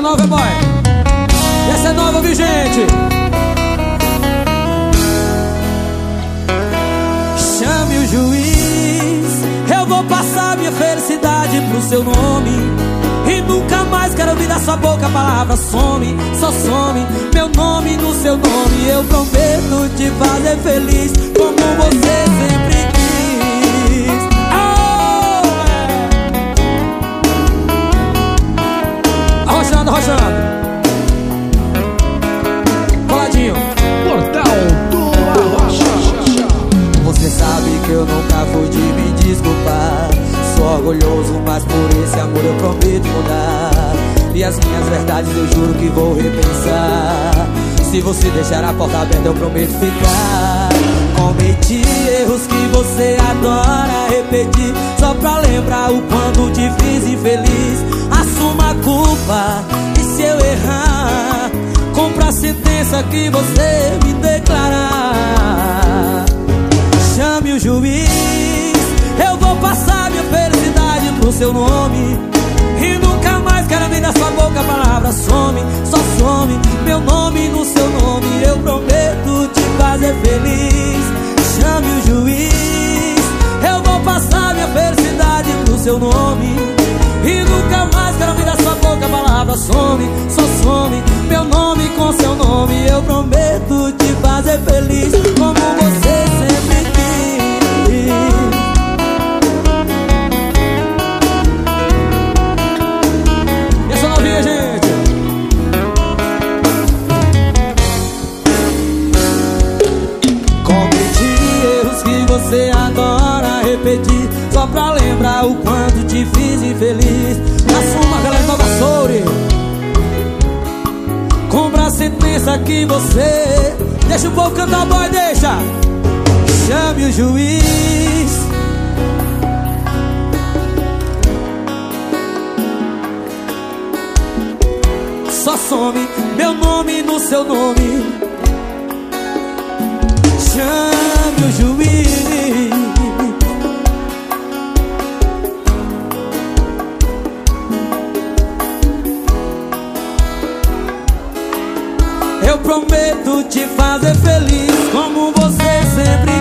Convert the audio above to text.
Nova boy. Essa é nova, viu, gente? Chame o juiz. Eu vou passar minha felicidade pro seu nome. E nunca mais quero ouvir da sua boca a palavra some, só some Meu nome no seu nome Eu prometo te fazer feliz Como você orgulhoso, mas por esse amor eu prometo mudar. E as minhas verdades eu juro que vou repensar. Se você deixar a porta aberta eu prometo ficar. Cometi erros que você adora repetir. Só pra lembrar o quanto te fiz infeliz. Assuma a culpa e se eu errar Compra a sentença que você me declarar Chame o juiz seu nome. E nunca mais quero ver da sua boca a palavra some Só some meu nome no seu nome. Eu prometo te fazer feliz. Chame o juiz. Eu vou passar minha felicidade pro seu nome. E nunca mais quero ver da sua boca a palavra some Só some você adora repetir Só pra lembrar o quanto te fiz infeliz. Assuma, galera, Nova Souri Compra a sentença que você Deixa o povo cantar, boy, deixa. Chame o juiz. Só some meu nome no seu nome prometo te fazer feliz como você sempre